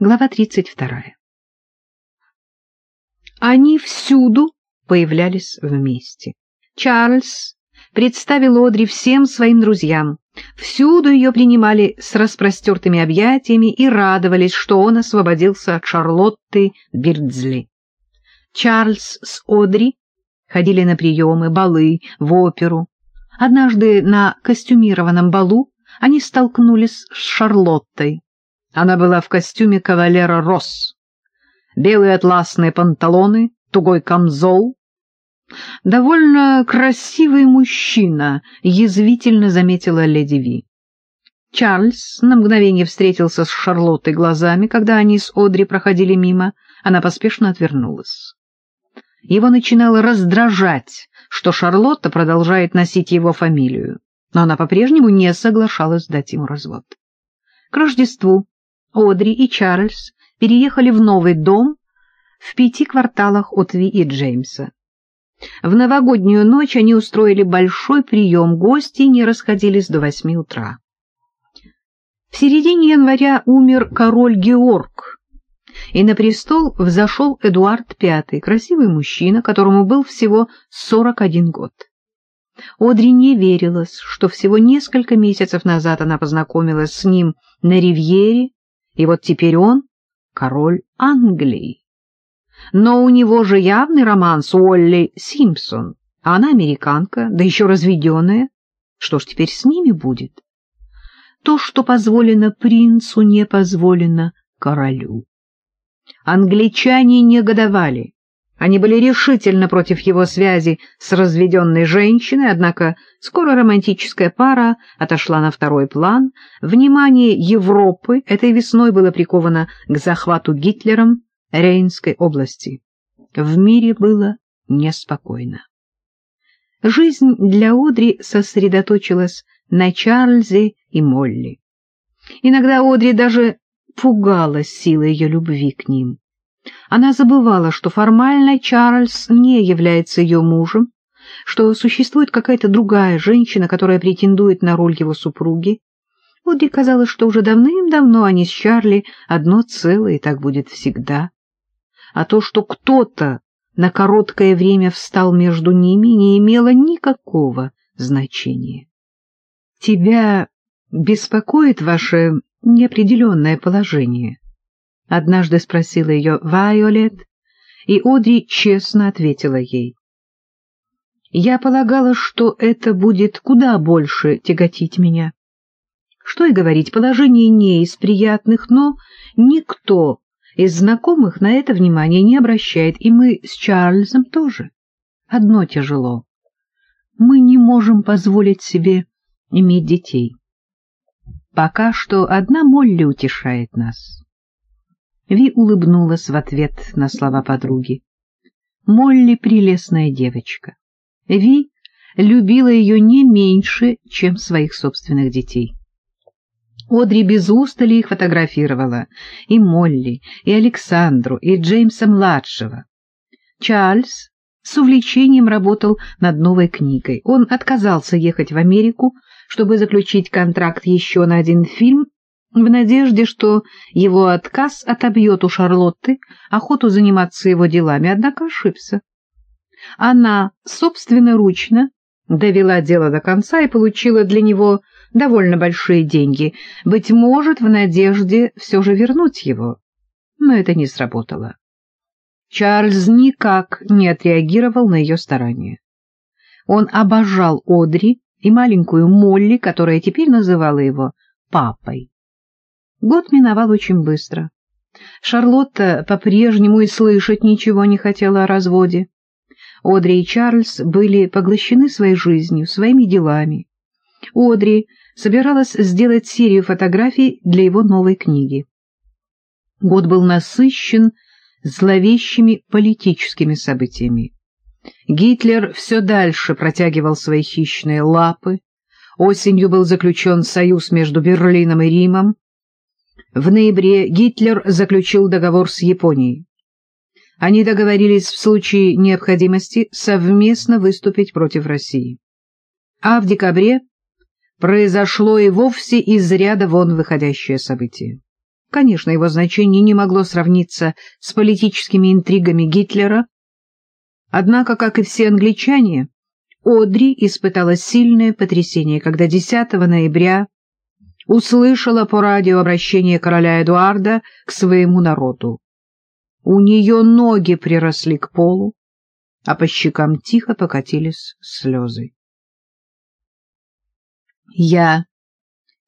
Глава 32. Они всюду появлялись вместе. Чарльз представил Одри всем своим друзьям. Всюду ее принимали с распростертыми объятиями и радовались, что он освободился от Шарлотты Бирдзли. Чарльз с Одри ходили на приемы, балы, в оперу. Однажды на костюмированном балу они столкнулись с Шарлоттой. Она была в костюме кавалера Росс. Белые атласные панталоны, тугой камзол. «Довольно красивый мужчина», — язвительно заметила леди Ви. Чарльз на мгновение встретился с Шарлоттой глазами, когда они с Одри проходили мимо. Она поспешно отвернулась. Его начинало раздражать, что Шарлотта продолжает носить его фамилию, но она по-прежнему не соглашалась дать ему развод. К Рождеству Одри и Чарльз переехали в новый дом в пяти кварталах от Ви и Джеймса. В новогоднюю ночь они устроили большой прием, гости не расходились до восьми утра. В середине января умер король Георг, и на престол взошел Эдуард V, красивый мужчина, которому был всего 41 год. Одри не верилось, что всего несколько месяцев назад она познакомилась с ним на ривьере и вот теперь он король Англии. Но у него же явный роман с Уолли Симпсон, она американка, да еще разведенная. Что ж теперь с ними будет? То, что позволено принцу, не позволено королю. Англичане негодовали. Они были решительно против его связи с разведенной женщиной, однако скоро романтическая пара отошла на второй план. Внимание Европы этой весной было приковано к захвату Гитлером Рейнской области. В мире было неспокойно. Жизнь для Одри сосредоточилась на Чарльзе и Молли. Иногда Одри даже пугалась силой ее любви к ним. Она забывала, что формально Чарльз не является ее мужем, что существует какая-то другая женщина, которая претендует на роль его супруги. Одри казалось, что уже давным-давно они с Чарли одно целое, и так будет всегда. А то, что кто-то на короткое время встал между ними, не имело никакого значения. «Тебя беспокоит ваше неопределенное положение?» — однажды спросила ее Вайолет, и Одри честно ответила ей. «Я полагала, что это будет куда больше тяготить меня. Что и говорить, положение не из приятных, но никто из знакомых на это внимание не обращает, и мы с Чарльзом тоже. Одно тяжело. Мы не можем позволить себе иметь детей. Пока что одна Молли утешает нас». Ви улыбнулась в ответ на слова подруги. Молли — прелестная девочка. Ви любила ее не меньше, чем своих собственных детей. Одри без устали их фотографировала, и Молли, и Александру, и Джеймса-младшего. Чарльз с увлечением работал над новой книгой. Он отказался ехать в Америку, чтобы заключить контракт еще на один фильм в надежде, что его отказ отобьет у Шарлотты охоту заниматься его делами, однако ошибся. Она собственноручно довела дело до конца и получила для него довольно большие деньги, быть может, в надежде все же вернуть его. Но это не сработало. Чарльз никак не отреагировал на ее старания. Он обожал Одри и маленькую Молли, которая теперь называла его папой. Год миновал очень быстро. Шарлотта по-прежнему и слышать ничего не хотела о разводе. Одри и Чарльз были поглощены своей жизнью, своими делами. Одри собиралась сделать серию фотографий для его новой книги. Год был насыщен зловещими политическими событиями. Гитлер все дальше протягивал свои хищные лапы. Осенью был заключен союз между Берлином и Римом. В ноябре Гитлер заключил договор с Японией. Они договорились в случае необходимости совместно выступить против России. А в декабре произошло и вовсе из ряда вон выходящее событие. Конечно, его значение не могло сравниться с политическими интригами Гитлера, однако, как и все англичане, Одри испытала сильное потрясение, когда 10 ноября услышала по радио обращение короля Эдуарда к своему народу. У нее ноги приросли к полу, а по щекам тихо покатились слезы. «Я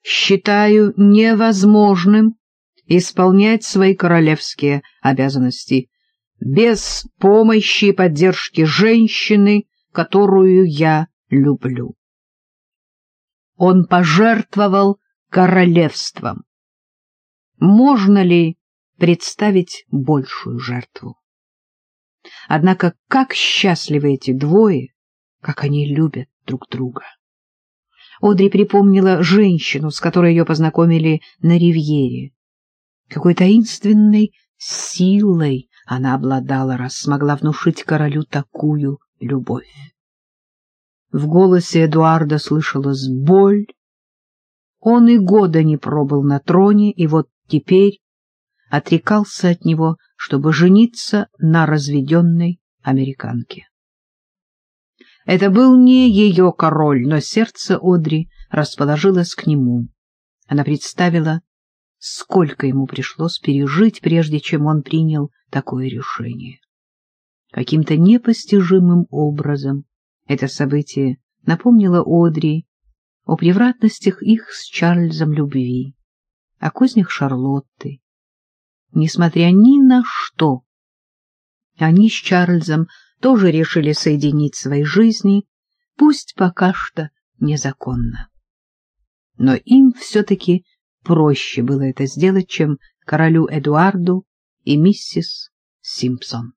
считаю невозможным исполнять свои королевские обязанности без помощи и поддержки женщины, которую я люблю. Он пожертвовал королевством. Можно ли представить большую жертву? Однако как счастливы эти двое, как они любят друг друга. Одри припомнила женщину, с которой ее познакомили на ривьере. Какой таинственной силой она обладала, раз смогла внушить королю такую любовь. В голосе Эдуарда слышалась боль. Он и года не пробыл на троне, и вот теперь отрекался от него, чтобы жениться на разведенной американке. Это был не ее король, но сердце Одри расположилось к нему. Она представила, сколько ему пришлось пережить, прежде чем он принял такое решение. Каким-то непостижимым образом это событие напомнило Одри о превратностях их с Чарльзом любви, о кознях Шарлотты. Несмотря ни на что, они с Чарльзом тоже решили соединить свои жизни, пусть пока что незаконно. Но им все-таки проще было это сделать, чем королю Эдуарду и миссис Симпсон.